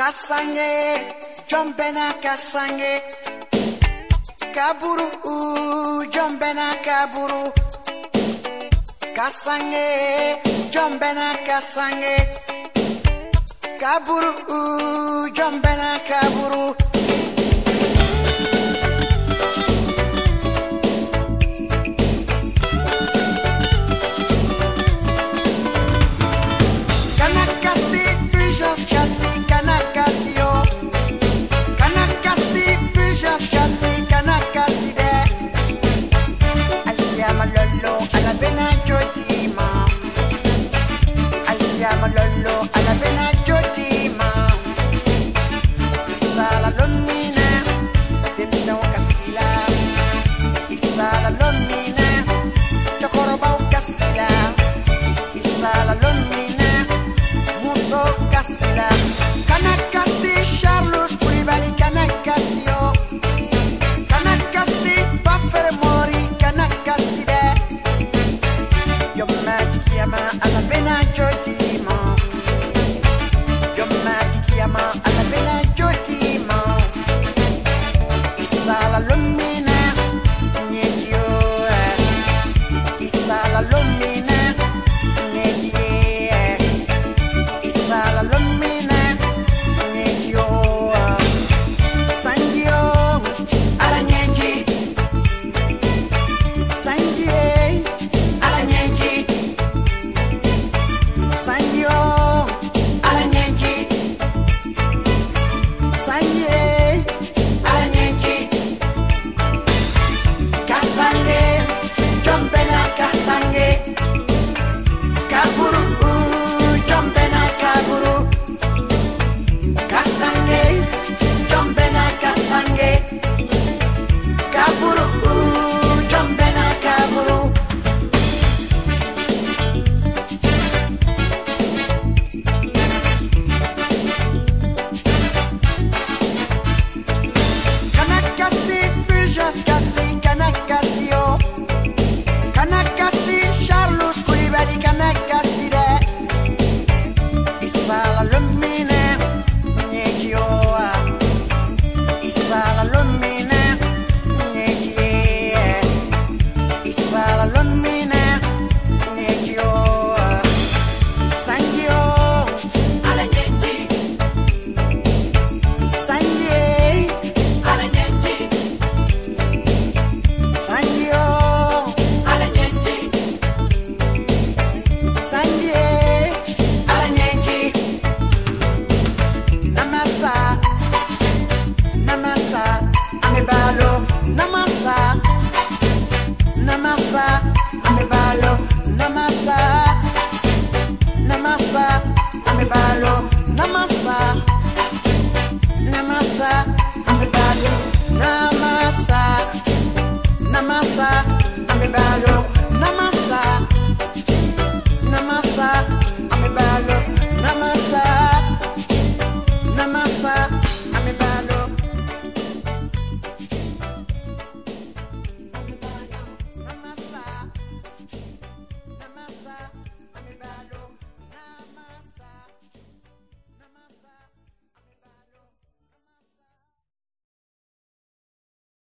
kasange jombena kasange. Kaburu jombena kaburu. Kasange jombena kasange. Kaburu jombena kaburu siamo lollo alla pena giotima Isala lonnina Tenza un casila. Isala lonnina Tocoroba un casila. Isala lonnina Muso casila. I'll run me now. massa, I'm a bad